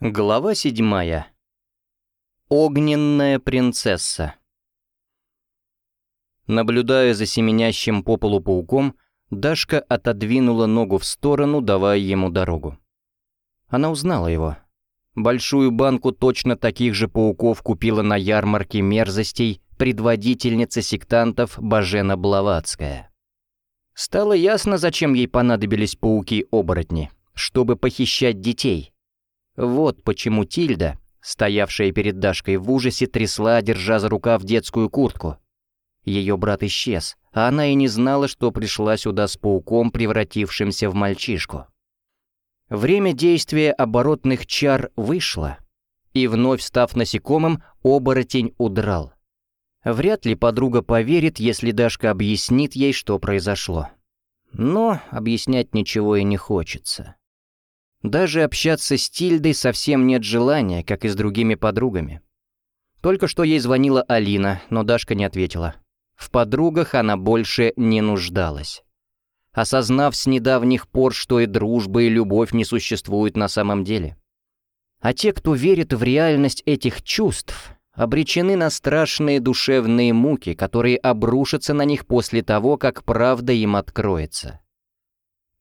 Глава седьмая. Огненная принцесса. Наблюдая за семенящим по полу пауком, Дашка отодвинула ногу в сторону, давая ему дорогу. Она узнала его. Большую банку точно таких же пауков купила на ярмарке мерзостей предводительница сектантов Бажена Блаватская. Стало ясно, зачем ей понадобились пауки-оборотни, чтобы похищать детей — вот почему Тильда, стоявшая перед Дашкой в ужасе, трясла, держа за рукав детскую куртку. Ее брат исчез, а она и не знала, что пришла сюда с пауком, превратившимся в мальчишку. Время действия оборотных чар вышло, и вновь став насекомым, оборотень удрал. Вряд ли подруга поверит, если Дашка объяснит ей, что произошло. Но объяснять ничего и не хочется. Даже общаться с Тильдой совсем нет желания, как и с другими подругами. Только что ей звонила Алина, но Дашка не ответила. В подругах она больше не нуждалась. Осознав с недавних пор, что и дружба, и любовь не существуют на самом деле. А те, кто верит в реальность этих чувств, обречены на страшные душевные муки, которые обрушатся на них после того, как правда им откроется.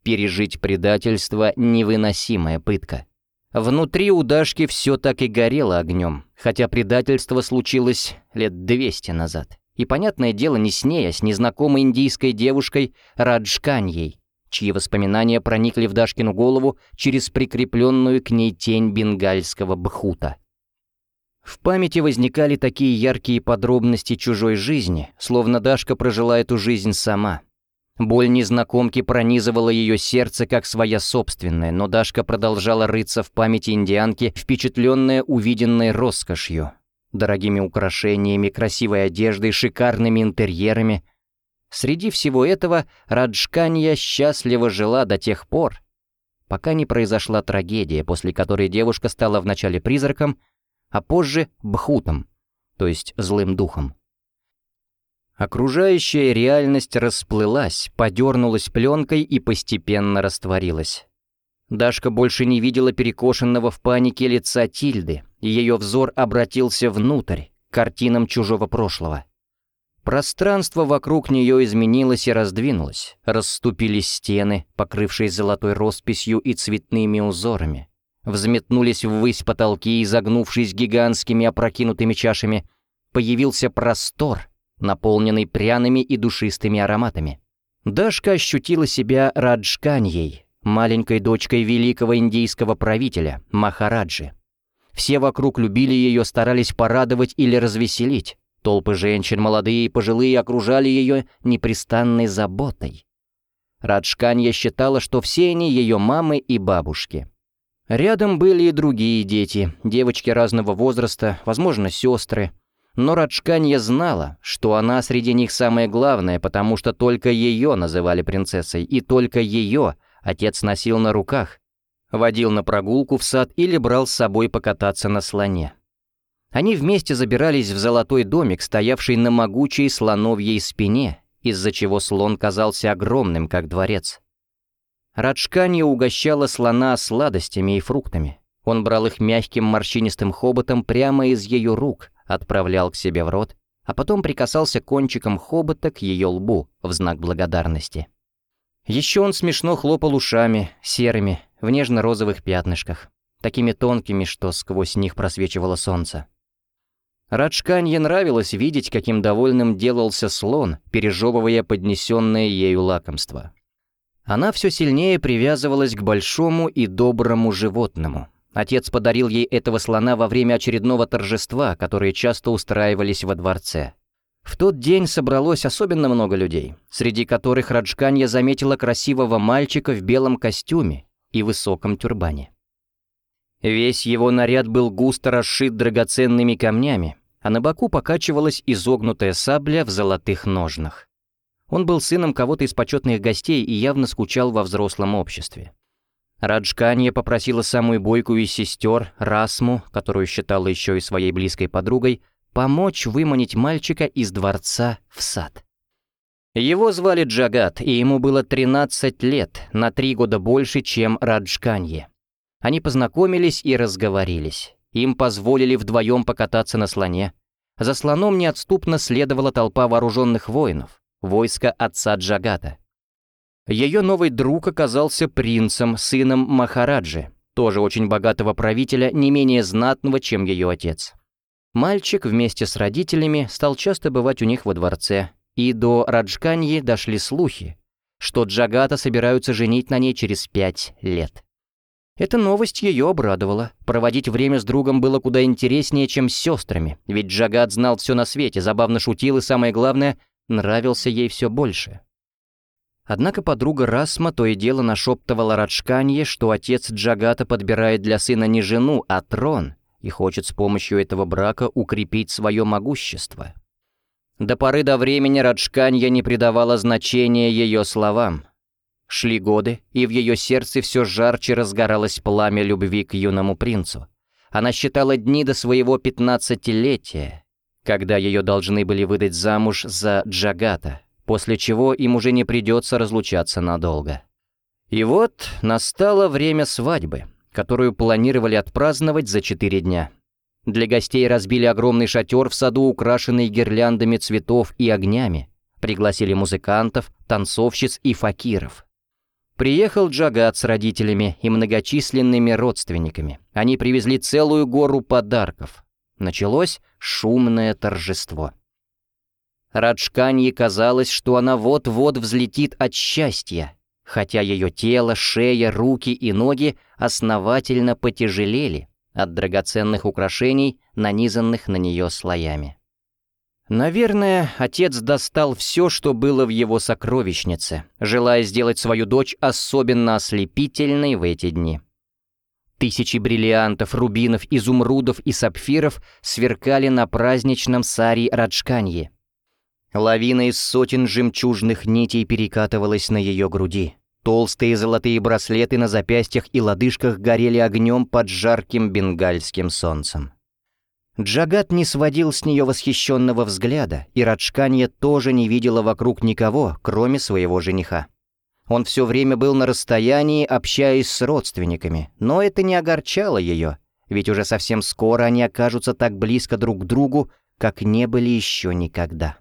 Пережить предательство — невыносимая пытка. Внутри у Дашки все так и горело огнем, хотя предательство случилось лет 200 назад. И, понятное дело, не с ней, а с незнакомой индийской девушкой Раджканьей, чьи воспоминания проникли в Дашкину голову через прикрепленную к ней тень бенгальского бхута. В памяти возникали такие яркие подробности чужой жизни, словно Дашка прожила эту жизнь сама — Боль незнакомки пронизывала ее сердце как своя собственная, но Дашка продолжала рыться в памяти индианки, впечатленная увиденной роскошью, дорогими украшениями, красивой одеждой, шикарными интерьерами. Среди всего этого Раджканья счастливо жила до тех пор, пока не произошла трагедия, после которой девушка стала вначале призраком, а позже бхутом, то есть злым духом. Окружающая реальность расплылась, подернулась пленкой и постепенно растворилась. Дашка больше не видела перекошенного в панике лица Тильды, и ее взор обратился внутрь, к картинам чужого прошлого. Пространство вокруг нее изменилось и раздвинулось, расступились стены, покрывшие золотой росписью и цветными узорами. Взметнулись ввысь потолки, изогнувшись гигантскими опрокинутыми чашами. Появился простор — наполненный пряными и душистыми ароматами. Дашка ощутила себя Раджканьей, маленькой дочкой великого индийского правителя, Махараджи. Все вокруг любили ее, старались порадовать или развеселить. Толпы женщин, молодые и пожилые, окружали ее непрестанной заботой. Раджканья считала, что все они ее мамы и бабушки. Рядом были и другие дети, девочки разного возраста, возможно, сестры, но Раджканья знала, что она среди них самая главная, потому что только ее называли принцессой, и только ее отец носил на руках, водил на прогулку в сад или брал с собой покататься на слоне. Они вместе забирались в золотой домик, стоявший на могучей слоновьей спине, из-за чего слон казался огромным, как дворец. Раджканья угощала слона сладостями и фруктами. Он брал их мягким морщинистым хоботом прямо из ее рук, отправлял к себе в рот, а потом прикасался кончиком хобота к ее лбу в знак благодарности. Еще он смешно хлопал ушами, серыми, в нежно-розовых пятнышках, такими тонкими, что сквозь них просвечивало солнце. Раджканье нравилось видеть, каким довольным делался слон, пережевывая поднесенное ею лакомство. Она все сильнее привязывалась к большому и доброму животному, Отец подарил ей этого слона во время очередного торжества, которые часто устраивались во дворце. В тот день собралось особенно много людей, среди которых Раджканья заметила красивого мальчика в белом костюме и высоком тюрбане. Весь его наряд был густо расшит драгоценными камнями, а на боку покачивалась изогнутая сабля в золотых ножнах. Он был сыном кого-то из почетных гостей и явно скучал во взрослом обществе. Раджканья попросила самую бойкую из сестер, Расму, которую считала еще и своей близкой подругой, помочь выманить мальчика из дворца в сад. Его звали Джагат, и ему было 13 лет, на три года больше, чем Раджканье. Они познакомились и разговорились. Им позволили вдвоем покататься на слоне. За слоном неотступно следовала толпа вооруженных воинов, войско отца Джагата. Ее новый друг оказался принцем, сыном Махараджи, тоже очень богатого правителя, не менее знатного, чем ее отец. Мальчик вместе с родителями стал часто бывать у них во дворце, и до Раджканьи дошли слухи, что Джагата собираются женить на ней через пять лет. Эта новость ее обрадовала. Проводить время с другом было куда интереснее, чем с сестрами, ведь Джагат знал все на свете, забавно шутил и, самое главное, нравился ей все больше. Однако подруга Расма то и дело нашептывала Раджканье, что отец Джагата подбирает для сына не жену, а трон, и хочет с помощью этого брака укрепить свое могущество. До поры до времени Раджканья не придавала значения ее словам. Шли годы, и в ее сердце все жарче разгоралось пламя любви к юному принцу. Она считала дни до своего пятнадцатилетия, когда ее должны были выдать замуж за Джагата, после чего им уже не придется разлучаться надолго. И вот настало время свадьбы, которую планировали отпраздновать за четыре дня. Для гостей разбили огромный шатер в саду, украшенный гирляндами цветов и огнями, пригласили музыкантов, танцовщиц и факиров. Приехал Джагат с родителями и многочисленными родственниками. Они привезли целую гору подарков. Началось шумное торжество. Раджканье казалось, что она вот-вот взлетит от счастья, хотя ее тело, шея, руки и ноги основательно потяжелели от драгоценных украшений, нанизанных на нее слоями. Наверное, отец достал все, что было в его сокровищнице, желая сделать свою дочь особенно ослепительной в эти дни. Тысячи бриллиантов, рубинов, изумрудов и сапфиров сверкали на праздничном саре Раджканье — Лавина из сотен жемчужных нитей перекатывалась на ее груди. Толстые золотые браслеты на запястьях и лодыжках горели огнем под жарким бенгальским солнцем. Джагат не сводил с нее восхищенного взгляда, и Раджканья тоже не видела вокруг никого, кроме своего жениха. Он все время был на расстоянии, общаясь с родственниками, но это не огорчало ее, ведь уже совсем скоро они окажутся так близко друг к другу, как не были еще никогда.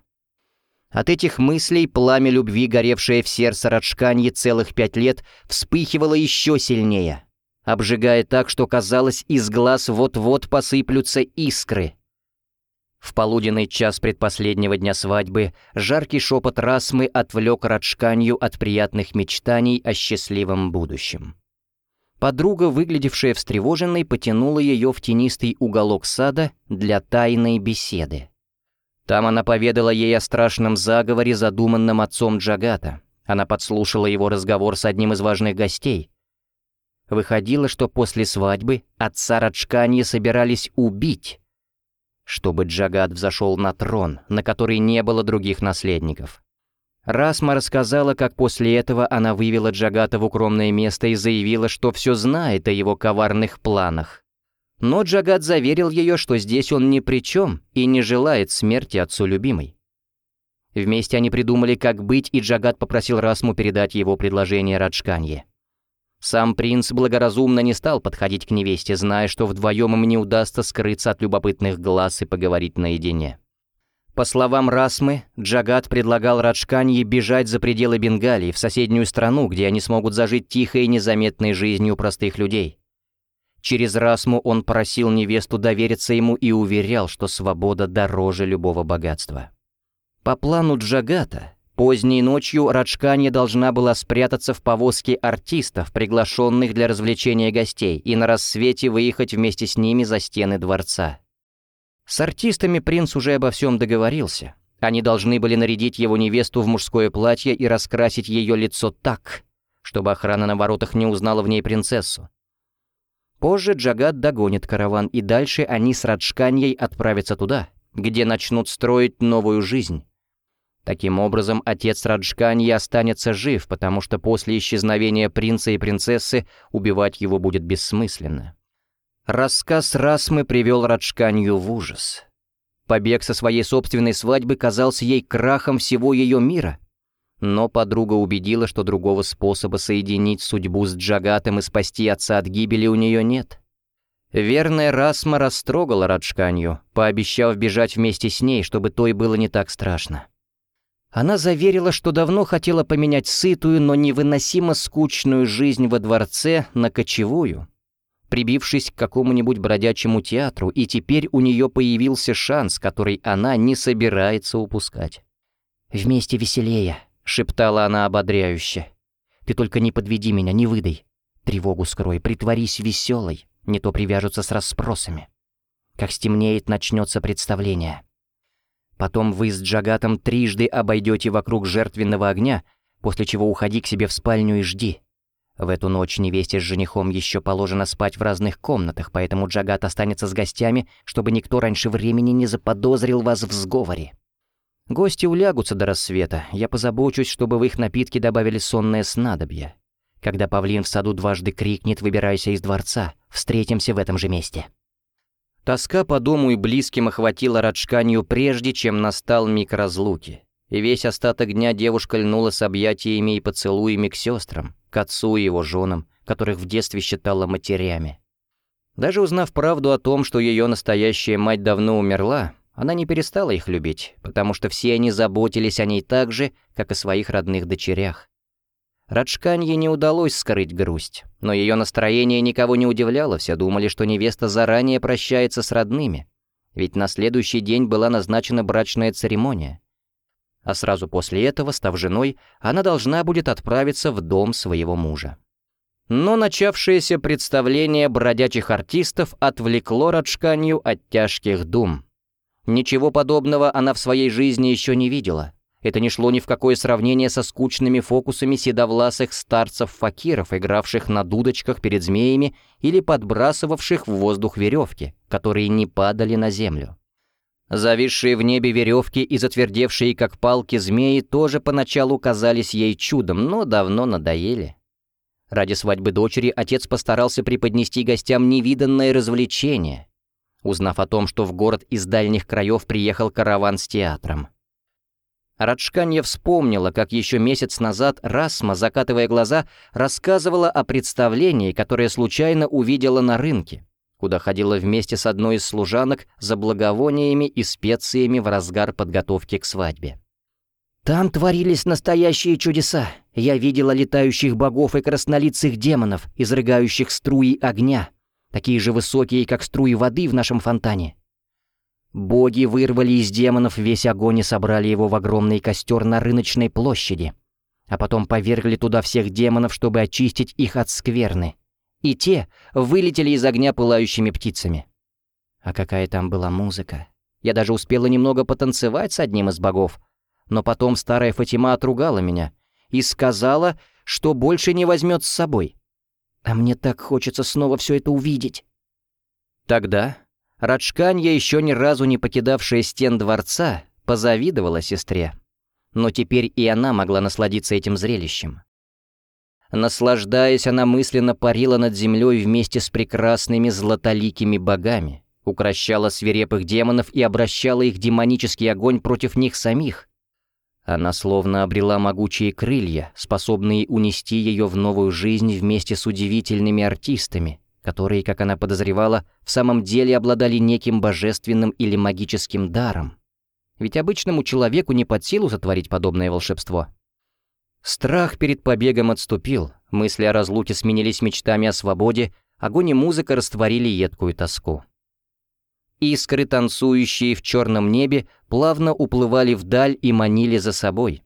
От этих мыслей пламя любви, горевшее в сердце Раджканьи целых пять лет, вспыхивало еще сильнее, обжигая так, что казалось, из глаз вот-вот посыплются искры. В полуденный час предпоследнего дня свадьбы жаркий шепот Расмы отвлек Раджканью от приятных мечтаний о счастливом будущем. Подруга, выглядевшая встревоженной, потянула ее в тенистый уголок сада для тайной беседы. Там она поведала ей о страшном заговоре, задуманном отцом Джагата. Она подслушала его разговор с одним из важных гостей. Выходило, что после свадьбы отца Раджканьи собирались убить, чтобы Джагат взошел на трон, на который не было других наследников. Расма рассказала, как после этого она вывела Джагата в укромное место и заявила, что все знает о его коварных планах. Но Джагат заверил ее, что здесь он ни при чем и не желает смерти отцу любимой. Вместе они придумали, как быть, и Джагат попросил Расму передать его предложение Раджканье. Сам принц благоразумно не стал подходить к невесте, зная, что вдвоем им не удастся скрыться от любопытных глаз и поговорить наедине. По словам Расмы, Джагат предлагал Раджканье бежать за пределы Бенгалии, в соседнюю страну, где они смогут зажить тихой и незаметной жизнью простых людей. Через Расму он просил невесту довериться ему и уверял, что свобода дороже любого богатства. По плану Джагата, поздней ночью Раджканья должна была спрятаться в повозке артистов, приглашенных для развлечения гостей, и на рассвете выехать вместе с ними за стены дворца. С артистами принц уже обо всем договорился. Они должны были нарядить его невесту в мужское платье и раскрасить ее лицо так, чтобы охрана на воротах не узнала в ней принцессу. Позже Джагат догонит караван, и дальше они с Раджканьей отправятся туда, где начнут строить новую жизнь. Таким образом, отец Раджканьи останется жив, потому что после исчезновения принца и принцессы убивать его будет бессмысленно. Рассказ Расмы привел Раджканью в ужас. Побег со своей собственной свадьбы казался ей крахом всего ее мира. Но подруга убедила, что другого способа соединить судьбу с Джагатом и спасти отца от гибели у нее нет. Верная Расма растрогала Раджканью, пообещав бежать вместе с ней, чтобы той было не так страшно. Она заверила, что давно хотела поменять сытую, но невыносимо скучную жизнь во дворце на кочевую, прибившись к какому-нибудь бродячему театру, и теперь у нее появился шанс, который она не собирается упускать. «Вместе веселее», — шептала она ободряюще. «Ты только не подведи меня, не выдай. Тревогу скрой, притворись веселой, не то привяжутся с расспросами. Как стемнеет, начнется представление. Потом вы с Джагатом трижды обойдете вокруг жертвенного огня, после чего уходи к себе в спальню и жди. В эту ночь невесте с женихом еще положено спать в разных комнатах, поэтому Джагат останется с гостями, чтобы никто раньше времени не заподозрил вас в сговоре. Гости улягутся до рассвета, я позабочусь, чтобы в их напитки добавили сонное снадобье. Когда павлин в саду дважды крикнет «Выбирайся из дворца», встретимся в этом же месте. Тоска по дому и близким охватила Раджканью прежде, чем настал миг разлуки. И весь остаток дня девушка льнула с объятиями и поцелуями к сестрам, к отцу и его женам, которых в детстве считала матерями. Даже узнав правду о том, что ее настоящая мать давно умерла, она не перестала их любить, потому что все они заботились о ней так же, как о своих родных дочерях. Раджканье не удалось скрыть грусть, но ее настроение никого не удивляло, все думали, что невеста заранее прощается с родными, ведь на следующий день была назначена брачная церемония. А сразу после этого, став женой, она должна будет отправиться в дом своего мужа. Но начавшееся представление бродячих артистов отвлекло Раджканью от тяжких дум. Ничего подобного она в своей жизни еще не видела. Это не шло ни в какое сравнение со скучными фокусами седовласых старцев-факиров, игравших на дудочках перед змеями или подбрасывавших в воздух веревки, которые не падали на землю. Зависшие в небе веревки и затвердевшие как палки змеи тоже поначалу казались ей чудом, но давно надоели. Ради свадьбы дочери отец постарался преподнести гостям невиданное развлечение, узнав о том, что в город из дальних краев приехал караван с театром. Раджканья вспомнила, как еще месяц назад Расма, закатывая глаза, рассказывала о представлении, которое случайно увидела на рынке, куда ходила вместе с одной из служанок за благовониями и специями в разгар подготовки к свадьбе. «Там творились настоящие чудеса. Я видела летающих богов и краснолицых демонов, изрыгающих струи огня, такие же высокие, как струи воды в нашем фонтане. Боги вырвали из демонов весь огонь и собрали его в огромный костер на рыночной площади, а потом повергли туда всех демонов, чтобы очистить их от скверны. И те вылетели из огня пылающими птицами. А какая там была музыка. Я даже успела немного потанцевать с одним из богов, но потом старая Фатима отругала меня и сказала, что больше не возьмет с собой. А мне так хочется снова все это увидеть. Тогда Раджканья, еще ни разу не покидавшая стен дворца, позавидовала сестре. Но теперь и она могла насладиться этим зрелищем. Наслаждаясь, она мысленно парила над землей вместе с прекрасными златоликими богами, укращала свирепых демонов и обращала их демонический огонь против них самих. Она словно обрела могучие крылья, способные унести ее в новую жизнь вместе с удивительными артистами, которые, как она подозревала, в самом деле обладали неким божественным или магическим даром. Ведь обычному человеку не под силу сотворить подобное волшебство. Страх перед побегом отступил, мысли о разлуке сменились мечтами о свободе, огонь и музыка растворили едкую тоску. Искры, танцующие в черном небе, плавно уплывали вдаль и манили за собой.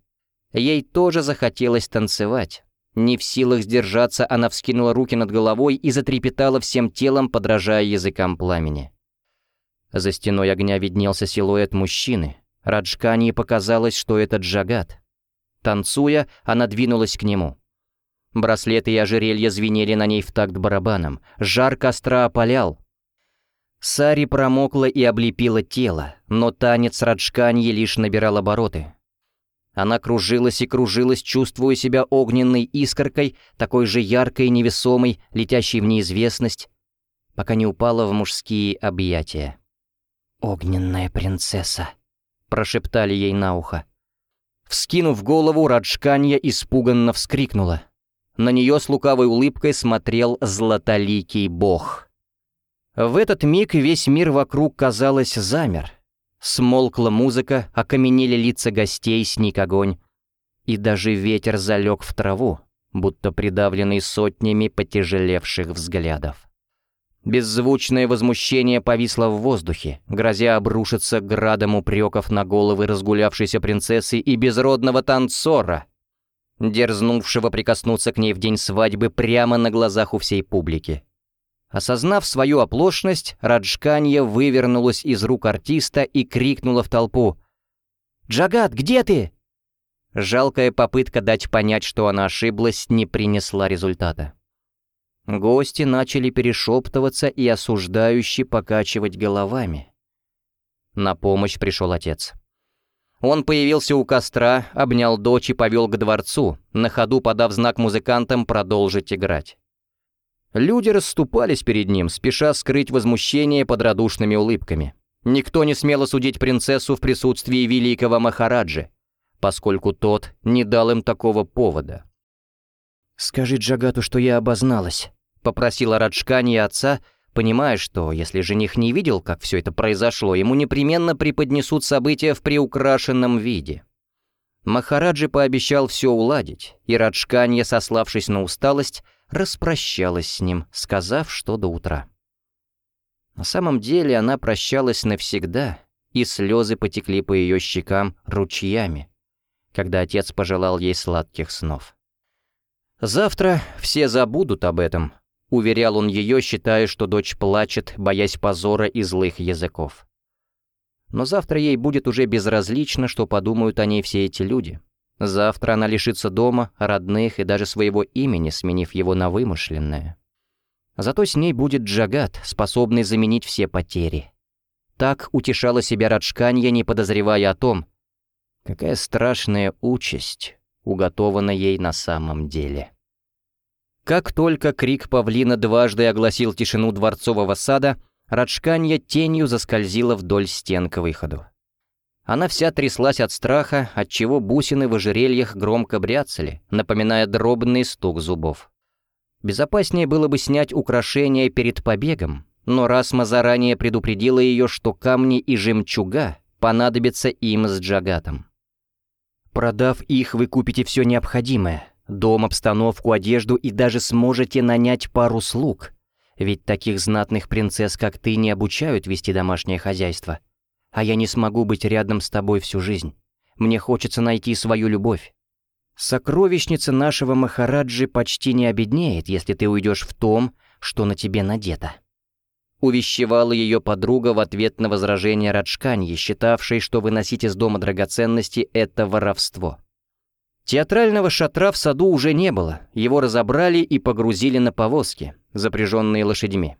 Ей тоже захотелось танцевать, не в силах сдержаться, она вскинула руки над головой и затрепетала всем телом, подражая языкам пламени. За стеной огня виднелся силуэт мужчины. Раджкани показалось, что это Джагат. Танцуя, она двинулась к нему. Браслеты и ожерелья звенели на ней в такт барабаном. Жар костра опалял. Сари промокла и облепила тело, но танец Раджканьи лишь набирал обороты. Она кружилась и кружилась, чувствуя себя огненной искоркой, такой же яркой и невесомой, летящей в неизвестность, пока не упала в мужские объятия. «Огненная принцесса», — прошептали ей на ухо. Вскинув голову, Раджканья испуганно вскрикнула. На нее с лукавой улыбкой смотрел златоликий бог. В этот миг весь мир вокруг, казалось, замер. Смолкла музыка, окаменели лица гостей, сник огонь. И даже ветер залег в траву, будто придавленный сотнями потяжелевших взглядов. Беззвучное возмущение повисло в воздухе, грозя обрушиться градом упреков на головы разгулявшейся принцессы и безродного танцора, дерзнувшего прикоснуться к ней в день свадьбы прямо на глазах у всей публики. Осознав свою оплошность, Раджканья вывернулась из рук артиста и крикнула в толпу «Джагат, где ты?» Жалкая попытка дать понять, что она ошиблась, не принесла результата. Гости начали перешептываться и осуждающе покачивать головами. На помощь пришел отец. Он появился у костра, обнял дочь и повел к дворцу, на ходу подав знак музыкантам продолжить играть. Люди расступались перед ним, спеша скрыть возмущение под радушными улыбками. Никто не смел осудить принцессу в присутствии великого Махараджи, поскольку тот не дал им такого повода. «Скажи Джагату, что я обозналась», — попросила Раджкани отца, понимая, что если жених не видел, как все это произошло, ему непременно преподнесут события в приукрашенном виде. Махараджи пообещал все уладить, и Раджканья, сославшись на усталость, распрощалась с ним, сказав, что до утра. На самом деле она прощалась навсегда, и слезы потекли по ее щекам ручьями, когда отец пожелал ей сладких снов. Завтра все забудут об этом, Уверял он ее, считая, что дочь плачет, боясь позора и злых языков. Но завтра ей будет уже безразлично, что подумают о ней все эти люди. Завтра она лишится дома, родных и даже своего имени, сменив его на вымышленное. Зато с ней будет Джагат, способный заменить все потери. Так утешала себя Раджканья, не подозревая о том, какая страшная участь уготована ей на самом деле. Как только крик павлина дважды огласил тишину дворцового сада, Раджканья тенью заскользила вдоль стен к выходу. Она вся тряслась от страха, отчего бусины в ожерельях громко бряцали, напоминая дробный стук зубов. Безопаснее было бы снять украшения перед побегом, но Расма заранее предупредила ее, что камни и жемчуга понадобятся им с Джагатом. «Продав их, вы купите все необходимое», Дом, обстановку, одежду и даже сможете нанять пару слуг. Ведь таких знатных принцесс, как ты, не обучают вести домашнее хозяйство. А я не смогу быть рядом с тобой всю жизнь. Мне хочется найти свою любовь. Сокровищница нашего Махараджи почти не обеднеет, если ты уйдешь в том, что на тебе надето. Увещевала ее подруга в ответ на возражение Раджканьи, считавшей, что выносить из дома драгоценности — это воровство. Театрального шатра в саду уже не было, его разобрали и погрузили на повозки, запряженные лошадьми.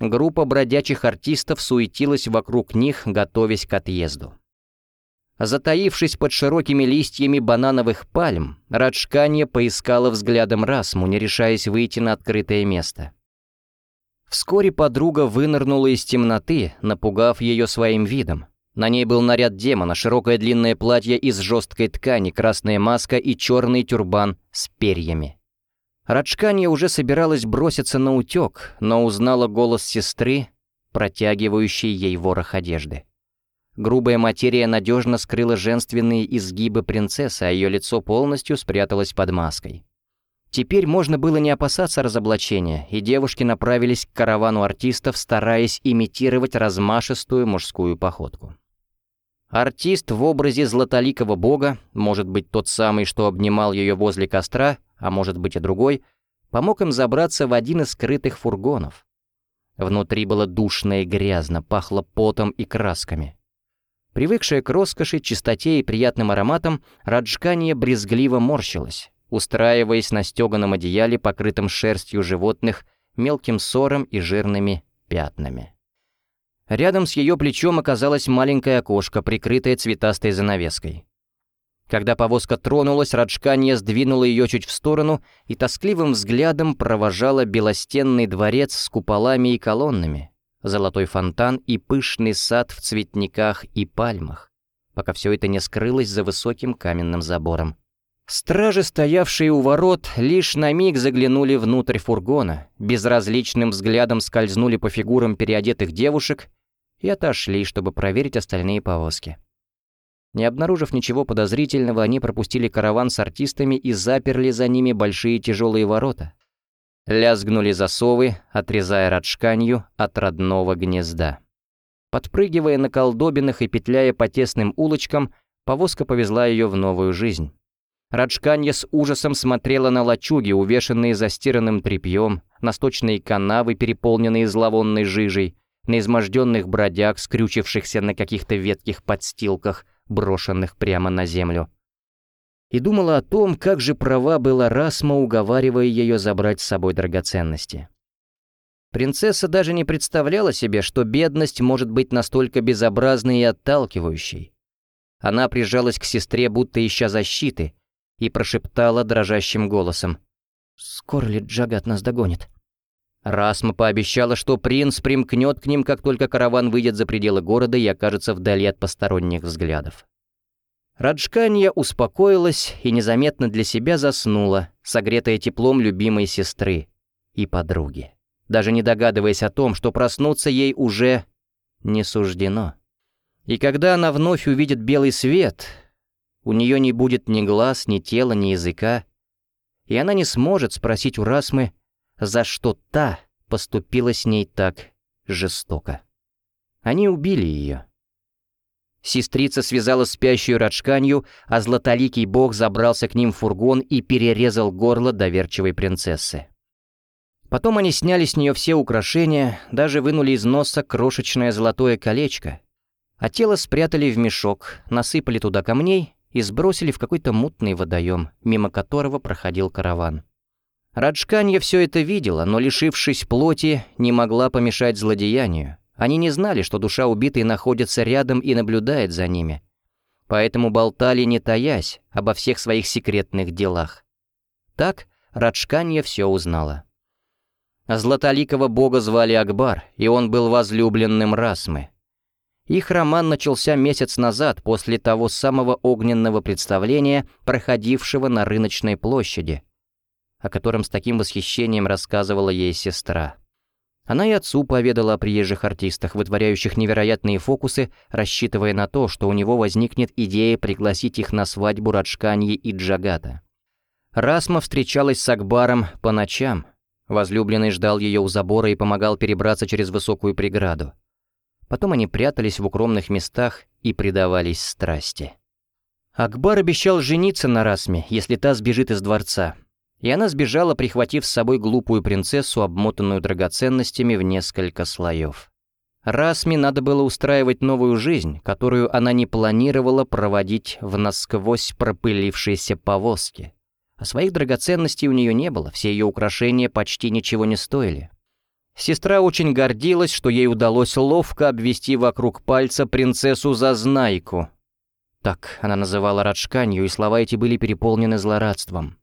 Группа бродячих артистов суетилась вокруг них, готовясь к отъезду. Затаившись под широкими листьями банановых пальм, Раджканья поискала взглядом Расму, не решаясь выйти на открытое место. Вскоре подруга вынырнула из темноты, напугав ее своим видом. На ней был наряд демона, широкое длинное платье из жесткой ткани, красная маска и черный тюрбан с перьями. Раджканья уже собиралась броситься на утек, но узнала голос сестры, протягивающей ей ворох одежды. Грубая материя надежно скрыла женственные изгибы принцессы, а ее лицо полностью спряталось под маской. Теперь можно было не опасаться разоблачения, и девушки направились к каравану артистов, стараясь имитировать размашистую мужскую походку. Артист в образе златоликого бога, может быть тот самый, что обнимал ее возле костра, а может быть и другой, помог им забраться в один из скрытых фургонов. Внутри было душно и грязно, пахло потом и красками. Привыкшая к роскоши, чистоте и приятным ароматам, Раджкания брезгливо морщилась, устраиваясь на стеганом одеяле, покрытом шерстью животных, мелким сором и жирными пятнами. Рядом с ее плечом оказалось маленькое окошко, прикрытое цветастой занавеской. Когда повозка тронулась, Раджканья сдвинула ее чуть в сторону и тоскливым взглядом провожала белостенный дворец с куполами и колоннами, золотой фонтан и пышный сад в цветниках и пальмах, пока все это не скрылось за высоким каменным забором. Стражи, стоявшие у ворот, лишь на миг заглянули внутрь фургона, безразличным взглядом скользнули по фигурам переодетых девушек и отошли, чтобы проверить остальные повозки. Не обнаружив ничего подозрительного, они пропустили караван с артистами и заперли за ними большие тяжелые ворота. Лязгнули засовы, отрезая радшканью от родного гнезда. Подпрыгивая на колдобинах и петляя по тесным улочкам, повозка повезла ее в новую жизнь. Раджканья с ужасом смотрела на лачуги, увешанные застиранным тряпьем, на сточные канавы, переполненные зловонной жижей, на изможденных бродяг, скрючившихся на каких-то ветких подстилках, брошенных прямо на землю. И думала о том, как же права была Расма, уговаривая ее забрать с собой драгоценности. Принцесса даже не представляла себе, что бедность может быть настолько безобразной и отталкивающей. Она прижалась к сестре, будто ища защиты, и прошептала дрожащим голосом. «Скоро ли Джагат нас догонит?» Расма пообещала, что принц примкнет к ним, как только караван выйдет за пределы города и окажется вдали от посторонних взглядов. Раджканья успокоилась и незаметно для себя заснула, согретая теплом любимой сестры и подруги, даже не догадываясь о том, что проснуться ей уже не суждено. И когда она вновь увидит белый свет, у нее не будет ни глаз, ни тела, ни языка, и она не сможет спросить у Расмы, за что та поступила с ней так жестоко. Они убили ее. Сестрица связала спящую Раджканью, а златоликий бог забрался к ним в фургон и перерезал горло доверчивой принцессы. Потом они сняли с нее все украшения, даже вынули из носа крошечное золотое колечко, а тело спрятали в мешок, насыпали туда камней и сбросили в какой-то мутный водоем, мимо которого проходил караван. Раджканья все это видела, но, лишившись плоти, не могла помешать злодеянию. Они не знали, что душа убитой находится рядом и наблюдает за ними. Поэтому болтали, не таясь, обо всех своих секретных делах. Так Раджканья все узнала. Златоликого бога звали Акбар, и он был возлюбленным Расмы. Их роман начался месяц назад, после того самого огненного представления, проходившего на рыночной площади, о котором с таким восхищением рассказывала ей сестра. Она и отцу поведала о приезжих артистах, вытворяющих невероятные фокусы, рассчитывая на то, что у него возникнет идея пригласить их на свадьбу Раджканьи и Джагата. Расма встречалась с Акбаром по ночам. Возлюбленный ждал ее у забора и помогал перебраться через высокую преграду. Потом они прятались в укромных местах и предавались страсти. Акбар обещал жениться на Расме, если та сбежит из дворца. И она сбежала, прихватив с собой глупую принцессу, обмотанную драгоценностями в несколько слоев. Расме надо было устраивать новую жизнь, которую она не планировала проводить в насквозь пропылившейся повозке. А своих драгоценностей у нее не было, все ее украшения почти ничего не стоили. Сестра очень гордилась, что ей удалось ловко обвести вокруг пальца принцессу Зазнайку. Так она называла Раджканью, и слова эти были переполнены злорадством.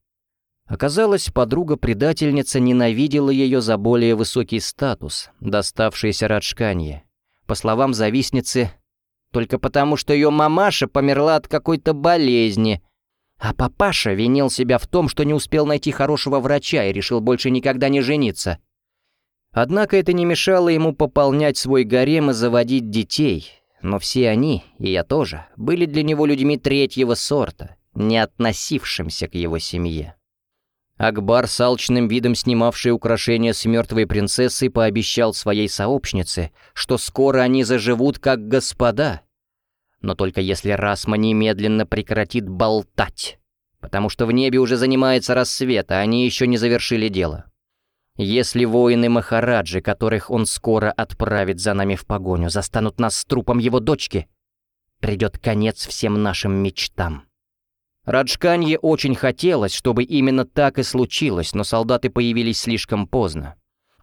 Оказалось, подруга-предательница ненавидела ее за более высокий статус, доставшийся Раджканье. По словам завистницы, только потому, что ее мамаша померла от какой-то болезни, а папаша винил себя в том, что не успел найти хорошего врача и решил больше никогда не жениться. Однако это не мешало ему пополнять свой гарем и заводить детей, но все они, и я тоже, были для него людьми третьего сорта, не относившимся к его семье. Акбар с алчным видом снимавший украшения с мертвой принцессой пообещал своей сообщнице, что скоро они заживут как господа. Но только если Расма немедленно прекратит болтать, потому что в небе уже занимается рассвет, а они еще не завершили дело. Если воины Махараджи, которых он скоро отправит за нами в погоню, застанут нас с трупом его дочки, придет конец всем нашим мечтам. Раджканье очень хотелось, чтобы именно так и случилось, но солдаты появились слишком поздно.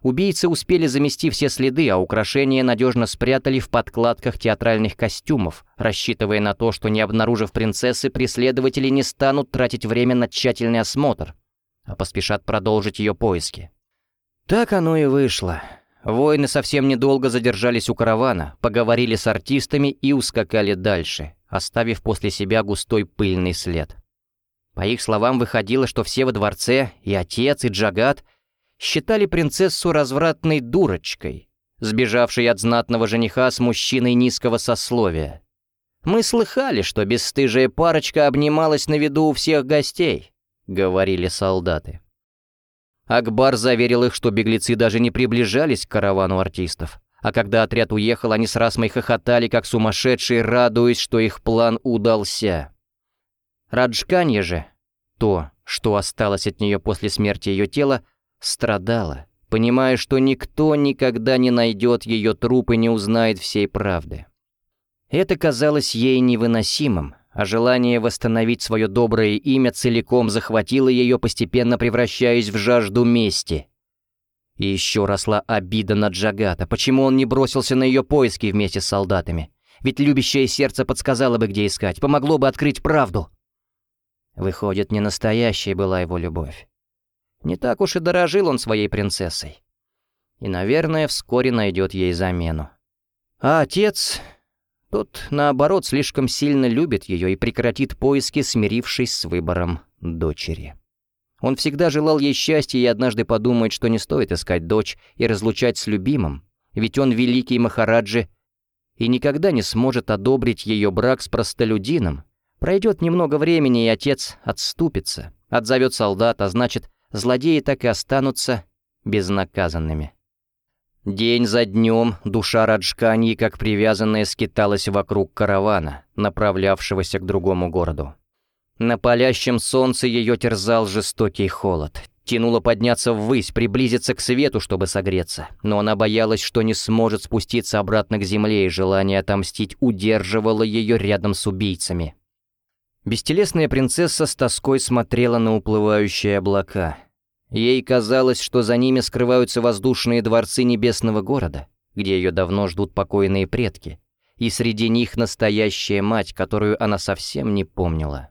Убийцы успели замести все следы, а украшения надежно спрятали в подкладках театральных костюмов, рассчитывая на то, что не обнаружив принцессы, преследователи не станут тратить время на тщательный осмотр, а поспешат продолжить ее поиски. Так оно и вышло. Воины совсем недолго задержались у каравана, поговорили с артистами и ускакали дальше, оставив после себя густой пыльный след. По их словам, выходило, что все во дворце, и отец, и Джагат, считали принцессу развратной дурочкой, сбежавшей от знатного жениха с мужчиной низкого сословия. «Мы слыхали, что бесстыжая парочка обнималась на виду у всех гостей», — говорили солдаты. Акбар заверил их, что беглецы даже не приближались к каравану артистов. А когда отряд уехал, они с Расмой хохотали, как сумасшедшие, радуясь, что их план удался. Раджканье же, то, что осталось от нее после смерти ее тела, страдала, понимая, что никто никогда не найдет ее труп и не узнает всей правды. Это казалось ей невыносимым, а желание восстановить свое доброе имя целиком захватило ее, постепенно превращаясь в жажду мести. И еще росла обида на Джагата. Почему он не бросился на ее поиски вместе с солдатами? Ведь любящее сердце подсказало бы, где искать, помогло бы открыть правду. Выходит, не настоящей была его любовь. Не так уж и дорожил он своей принцессой. И, наверное, вскоре найдет ей замену. А отец тот, наоборот, слишком сильно любит ее и прекратит поиски, смирившись с выбором дочери. Он всегда желал ей счастья и однажды подумает, что не стоит искать дочь и разлучать с любимым, ведь он великий Махараджи и никогда не сможет одобрить ее брак с простолюдином. Пройдет немного времени, и отец отступится, отзовет солдат, а значит, злодеи так и останутся безнаказанными. День за днем душа Раджкани, как привязанная, скиталась вокруг каравана, направлявшегося к другому городу. На палящем солнце ее терзал жестокий холод. Тянуло подняться ввысь, приблизиться к свету, чтобы согреться. Но она боялась, что не сможет спуститься обратно к земле, и желание отомстить удерживало ее рядом с убийцами. Бестелесная принцесса с тоской смотрела на уплывающие облака — Ей казалось, что за ними скрываются воздушные дворцы небесного города, где ее давно ждут покойные предки, и среди них настоящая мать, которую она совсем не помнила.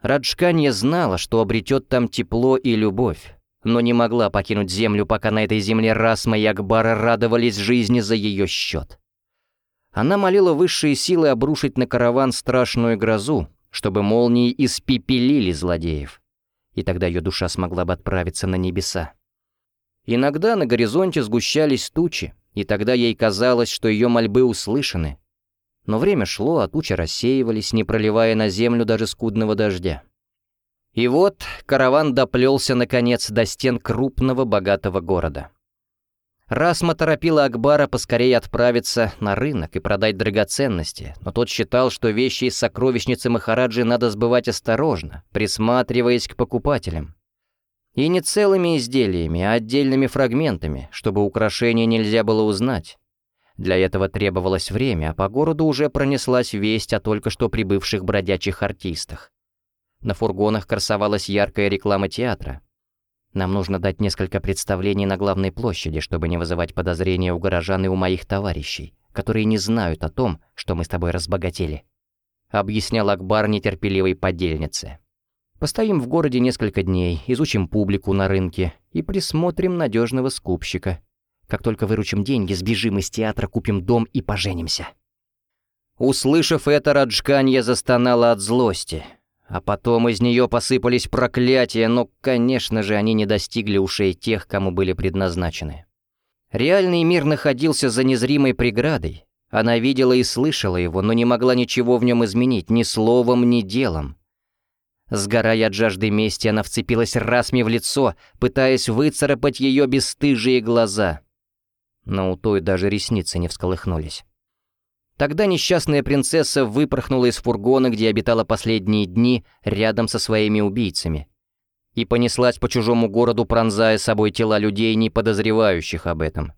Раджканья знала, что обретет там тепло и любовь, но не могла покинуть землю, пока на этой земле Расма и Акбара радовались жизни за ее счет. Она молила высшие силы обрушить на караван страшную грозу, чтобы молнии испепелили злодеев и тогда ее душа смогла бы отправиться на небеса. Иногда на горизонте сгущались тучи, и тогда ей казалось, что ее мольбы услышаны. Но время шло, а тучи рассеивались, не проливая на землю даже скудного дождя. И вот караван доплелся, наконец, до стен крупного богатого города. Расма торопила Акбара поскорее отправиться на рынок и продать драгоценности, но тот считал, что вещи из сокровищницы Махараджи надо сбывать осторожно, присматриваясь к покупателям. И не целыми изделиями, а отдельными фрагментами, чтобы украшения нельзя было узнать. Для этого требовалось время, а по городу уже пронеслась весть о только что прибывших бродячих артистах. На фургонах красовалась яркая реклама театра. Нам нужно дать несколько представлений на главной площади, чтобы не вызывать подозрения у горожан и у моих товарищей, которые не знают о том, что мы с тобой разбогатели», — объяснял Акбар нетерпеливой подельнице. «Постоим в городе несколько дней, изучим публику на рынке и присмотрим надежного скупщика. Как только выручим деньги, сбежим из театра, купим дом и поженимся». Услышав это, Раджканья застонала от злости — а потом из нее посыпались проклятия, но, конечно же, они не достигли ушей тех, кому были предназначены. Реальный мир находился за незримой преградой. Она видела и слышала его, но не могла ничего в нем изменить, ни словом, ни делом. Сгорая от жажды мести, она вцепилась Расми в лицо, пытаясь выцарапать ее бесстыжие глаза. Но у той даже ресницы не всколыхнулись. Тогда несчастная принцесса выпорхнула из фургона, где обитала последние дни, рядом со своими убийцами, и понеслась по чужому городу, пронзая собой тела людей, не подозревающих об этом.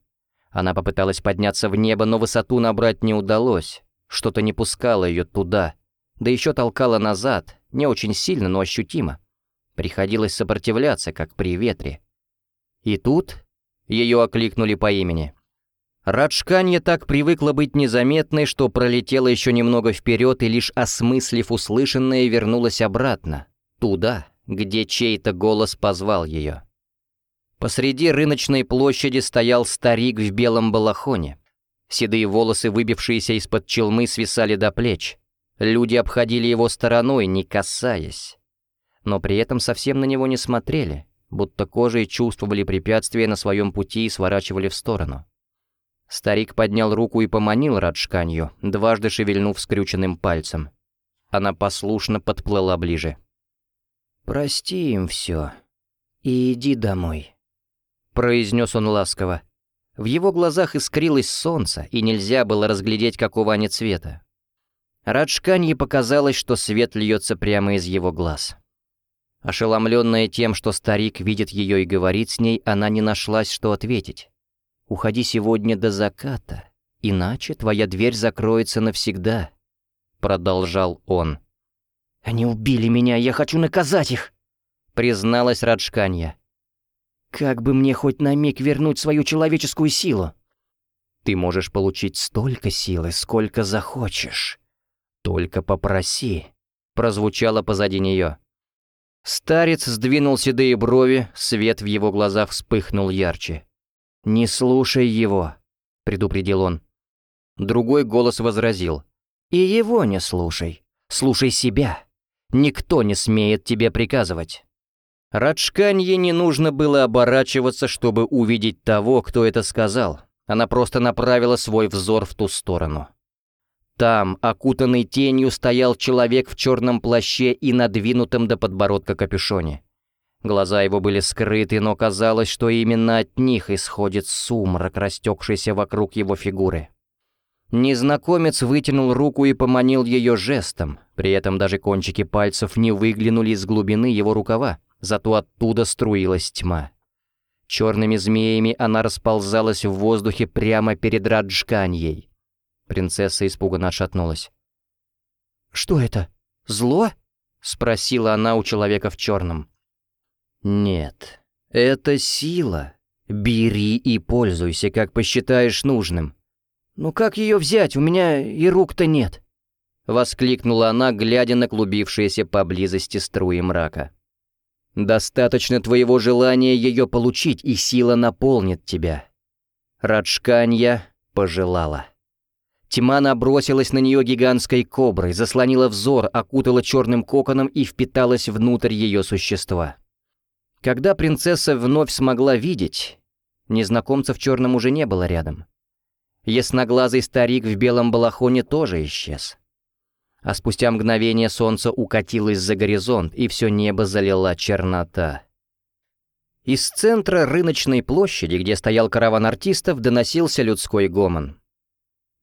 Она попыталась подняться в небо, но высоту набрать не удалось. Что-то не пускало ее туда, да еще толкало назад, не очень сильно, но ощутимо. Приходилось сопротивляться, как при ветре. И тут ее окликнули по имени. Раджканья так привыкла быть незаметной, что пролетела еще немного вперед и лишь осмыслив услышанное, вернулась обратно, туда, где чей-то голос позвал ее. Посреди рыночной площади стоял старик в белом балахоне. Седые волосы, выбившиеся из-под челмы, свисали до плеч. Люди обходили его стороной, не касаясь. Но при этом совсем на него не смотрели, будто кожей чувствовали препятствия на своем пути и сворачивали в сторону. Старик поднял руку и поманил Раджканью, дважды шевельнув скрюченным пальцем. Она послушно подплыла ближе. «Прости им все и иди домой», — произнес он ласково. В его глазах искрилось солнце, и нельзя было разглядеть, какого они цвета. Раджканье показалось, что свет льется прямо из его глаз. Ошеломленная тем, что старик видит ее и говорит с ней, она не нашлась, что ответить. «Уходи сегодня до заката, иначе твоя дверь закроется навсегда», — продолжал он. «Они убили меня, я хочу наказать их», — призналась Раджканья. Как бы мне хоть на миг вернуть свою человеческую силу? Ты можешь получить столько силы, сколько захочешь. Только попроси, прозвучало позади нее. Старец сдвинул седые брови, свет в его глазах вспыхнул ярче. «Не слушай его», — предупредил он. Другой голос возразил. «И его не слушай. Слушай себя. Никто не смеет тебе приказывать». Раджканье не нужно было оборачиваться, чтобы увидеть того, кто это сказал. Она просто направила свой взор в ту сторону. Там, окутанный тенью, стоял человек в черном плаще и надвинутом до подбородка капюшоне. Глаза его были скрыты, но казалось, что именно от них исходит сумрак, растекшийся вокруг его фигуры. Незнакомец вытянул руку и поманил ее жестом, при этом даже кончики пальцев не выглянули из глубины его рукава зато оттуда струилась тьма. Черными змеями она расползалась в воздухе прямо перед Раджканьей. Принцесса испуганно отшатнулась. «Что это? Зло?» — спросила она у человека в черном. «Нет, это сила. Бери и пользуйся, как посчитаешь нужным. Ну как ее взять? У меня и рук-то нет!» — воскликнула она, глядя на клубившиеся поблизости струи мрака. Достаточно твоего желания ее получить, и сила наполнит тебя. Раджканья пожелала. Тьма набросилась на нее гигантской коброй, заслонила взор, окутала черным коконом и впиталась внутрь ее существа. Когда принцесса вновь смогла видеть, незнакомца в черном уже не было рядом. Ясноглазый старик в белом балахоне тоже исчез а спустя мгновение солнце укатилось за горизонт, и все небо залила чернота. Из центра рыночной площади, где стоял караван артистов, доносился людской гомон.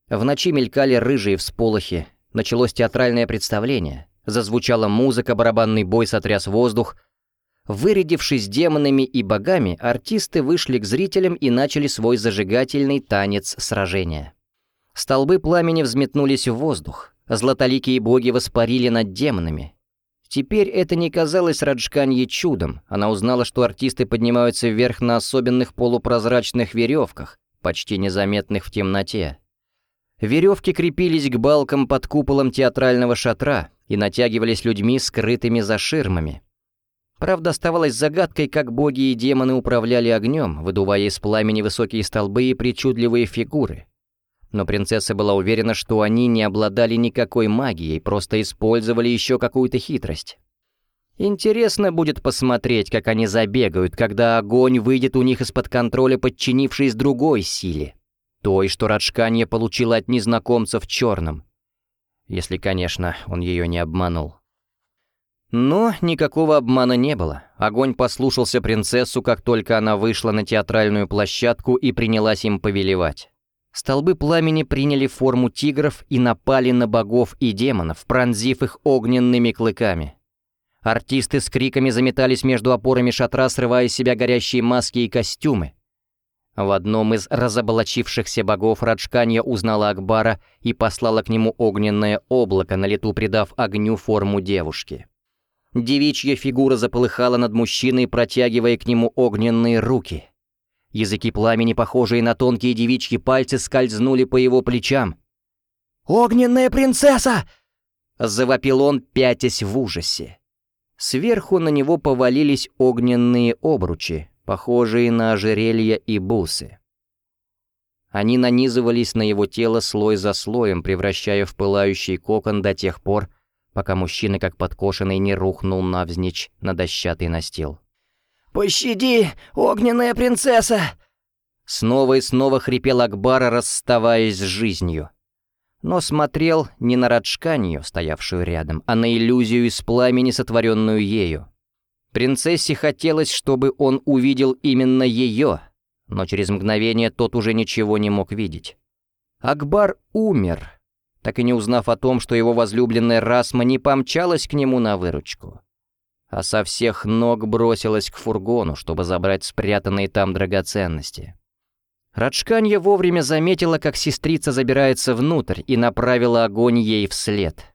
В ночи мелькали рыжие всполохи, началось театральное представление, зазвучала музыка, барабанный бой сотряс воздух. Вырядившись демонами и богами, артисты вышли к зрителям и начали свой зажигательный танец сражения. Столбы пламени взметнулись в воздух, Златоликие боги воспарили над демонами. Теперь это не казалось Раджканье чудом. Она узнала, что артисты поднимаются вверх на особенных полупрозрачных веревках, почти незаметных в темноте. Веревки крепились к балкам под куполом театрального шатра и натягивались людьми, скрытыми за ширмами. Правда, оставалось загадкой, как боги и демоны управляли огнем, выдувая из пламени высокие столбы и причудливые фигуры но принцесса была уверена, что они не обладали никакой магией, просто использовали еще какую-то хитрость. Интересно будет посмотреть, как они забегают, когда огонь выйдет у них из-под контроля, подчинившись другой силе, той, что Раджканья получила от незнакомца в черном. Если, конечно, он ее не обманул. Но никакого обмана не было. Огонь послушался принцессу, как только она вышла на театральную площадку и принялась им повелевать. Столбы пламени приняли форму тигров и напали на богов и демонов, пронзив их огненными клыками. Артисты с криками заметались между опорами шатра, срывая с себя горящие маски и костюмы. В одном из разоблачившихся богов Раджканья узнала Акбара и послала к нему огненное облако, на лету придав огню форму девушки. Девичья фигура заполыхала над мужчиной, протягивая к нему огненные руки — Языки пламени, похожие на тонкие девичьи пальцы, скользнули по его плечам. «Огненная принцесса!» — завопил он, пятясь в ужасе. Сверху на него повалились огненные обручи, похожие на ожерелья и бусы. Они нанизывались на его тело слой за слоем, превращая в пылающий кокон до тех пор, пока мужчина, как подкошенный, не рухнул навзничь на дощатый настил. «Пощади, огненная принцесса!» Снова и снова хрипел Акбар, расставаясь с жизнью. Но смотрел не на Раджканью, стоявшую рядом, а на иллюзию из пламени, сотворенную ею. Принцессе хотелось, чтобы он увидел именно ее, но через мгновение тот уже ничего не мог видеть. Акбар умер, так и не узнав о том, что его возлюбленная Расма не помчалась к нему на выручку, а со всех ног бросилась к фургону, чтобы забрать спрятанные там драгоценности. Раджканья вовремя заметила, как сестрица забирается внутрь и направила огонь ей вслед.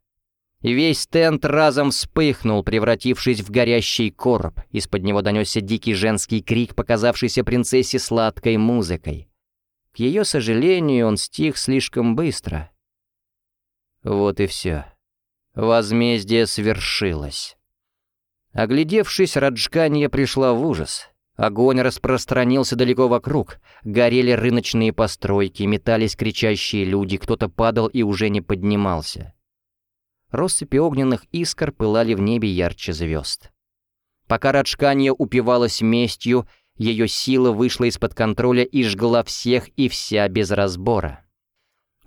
Весь тент разом вспыхнул, превратившись в горящий короб. Из-под него донесся дикий женский крик, показавшийся принцессе сладкой музыкой. К ее сожалению, он стих слишком быстро. Вот и все. Возмездие свершилось. Оглядевшись, Раджканья пришла в ужас. Огонь распространился далеко вокруг. Горели рыночные постройки, метались кричащие люди, кто-то падал и уже не поднимался. Россыпи огненных искр пылали в небе ярче звезд. Пока Раджканья упивалась местью, ее сила вышла из-под контроля и жгла всех и вся без разбора.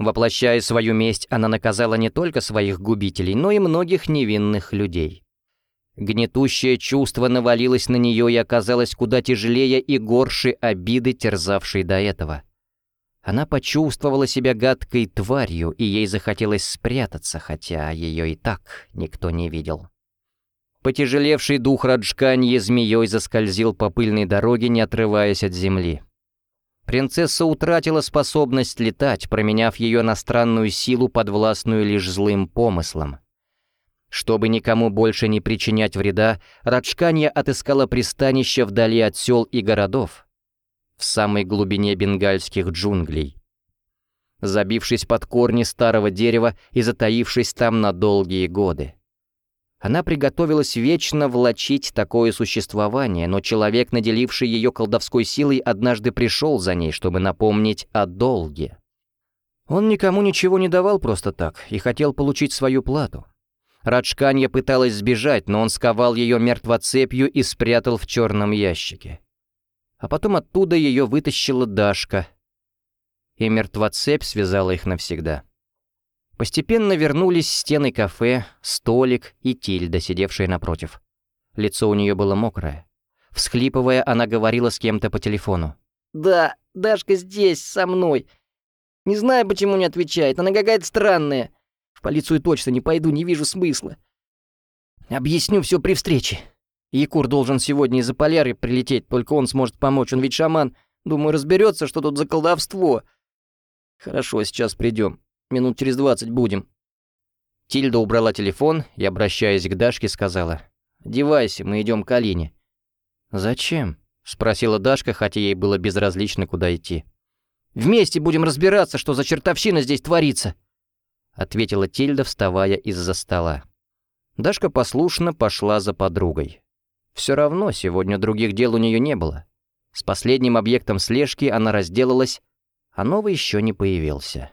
Воплощая свою месть, она наказала не только своих губителей, но и многих невинных людей. Гнетущее чувство навалилось на нее и оказалось куда тяжелее и горше обиды, терзавшей до этого. Она почувствовала себя гадкой тварью, и ей захотелось спрятаться, хотя ее и так никто не видел. Потяжелевший дух Раджканье змеей заскользил по пыльной дороге, не отрываясь от земли. Принцесса утратила способность летать, променяв ее на странную силу, подвластную лишь злым помыслам. Чтобы никому больше не причинять вреда, Раджканья отыскала пристанище вдали от сел и городов, в самой глубине бенгальских джунглей. Забившись под корни старого дерева и затаившись там на долгие годы. Она приготовилась вечно влачить такое существование, но человек, наделивший ее колдовской силой, однажды пришел за ней, чтобы напомнить о долге. Он никому ничего не давал просто так и хотел получить свою плату. Раджканья пыталась сбежать, но он сковал ее мертвоцепью и спрятал в черном ящике а потом оттуда ее вытащила Дашка, и мертвоцепь связала их навсегда. Постепенно вернулись стены кафе, столик и Тильда, сидевшая напротив. Лицо у нее было мокрое. Всхлипывая, она говорила с кем-то по телефону. «Да, Дашка здесь, со мной. Не знаю, почему не отвечает, она какая-то странная. В полицию точно не пойду, не вижу смысла. Объясню все при встрече. Якур должен сегодня из-за поляры прилететь, только он сможет помочь, он ведь шаман. Думаю, разберется, что тут за колдовство. Хорошо, сейчас придем. Минут через двадцать будем. Тильда убрала телефон и, обращаясь к Дашке, сказала. «Одевайся, мы идем к Алине». «Зачем?» — спросила Дашка, хотя ей было безразлично, куда идти. «Вместе будем разбираться, что за чертовщина здесь творится», — ответила Тильда, вставая из-за стола. Дашка послушно пошла за подругой. Все равно сегодня других дел у нее не было. С последним объектом слежки она разделалась, а новый еще не появился.